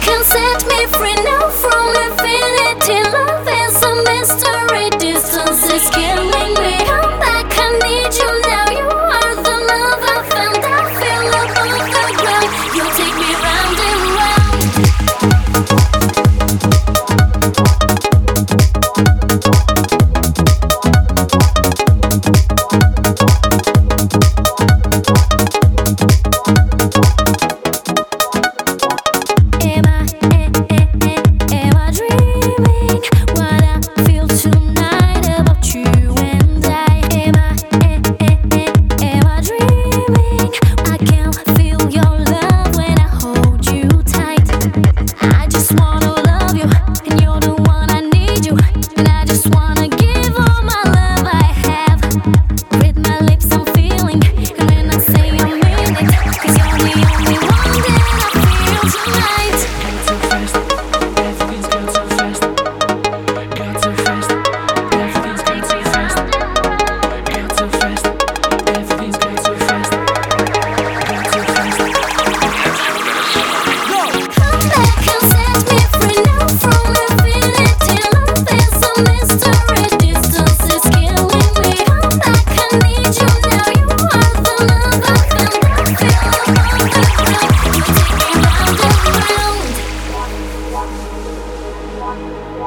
can set me free now from the.